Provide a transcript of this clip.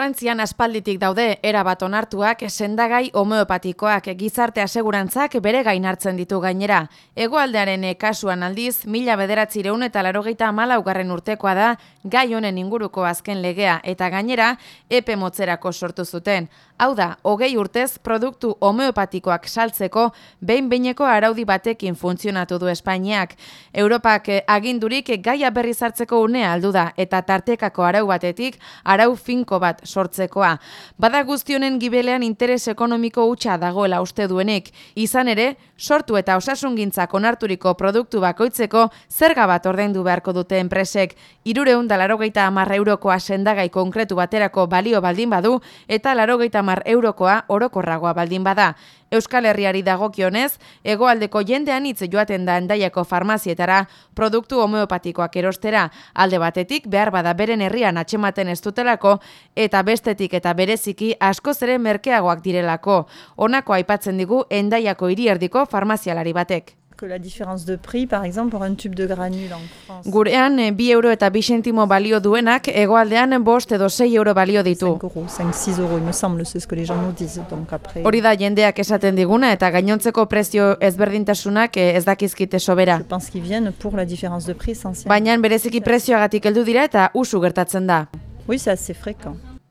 Frantzian aspalditik daude erabat onartuak sendagai homeopatikoak gizarte asegurantzak bere gain hartzen ditu gainera. Hegoaldearen kasuan aldiz, mila bederatzireun eta larogeita malaugarren urtekoa da gai honen inguruko azken legea eta gainera epe motzerako sortu zuten. Hau da, hogei urtez produktu homeopatikoak saltzeko behin beineko araudi batekin funtzionatu du Espainiak. Europak agindurik gaia berri zartzeko unea aldu da eta tartekako arau batetik arau finko bat sortzekoa. Bada guztionen gibelean interes ekonomiko hutsa dagoela uste duenik, izan ere, sortu eta osasungintzak onarturiko produktu bakoitzeko zerga bat ordaindu beharko dute enpresek, irureun da larogeita amarra eurokoa sendagai konkretu baterako balio baldin badu eta larogeita amar eurokoa orokorragoa baldin bada. Euskal Herriari dagokionez, hegoaldeko jendean hitz joaten da endaiako farmazietara produktu homeopatikoak erostera, alde batetik behar bada beren herrian atxematen ez dutelako, eta bestetik eta bereziki asko zere merkeagoak direlako. Honako aipatzen digu endaiako hirierdiko farmazialari batek. que la différence de prix, par exemple, pour un tube de granule en France. Gurean, eh, bi euro eta bi sentimo balio duenak, egoaldean bost edo 6 euro balio ditu. 5 euros, 5-6 euros, il me semble, c'est ce que les gens nous disent. Donc après, Hori da jendeak esaten diguna eta gainontzeko prezio ezberdintasunak eh, ez dakizkite sobera. je pense qu'ils viennent pour la différence de prix essentiellement. Baina bereziki prezioagatik heldu dira eta usu gertatzen da. Oui, c'est assez fréquent.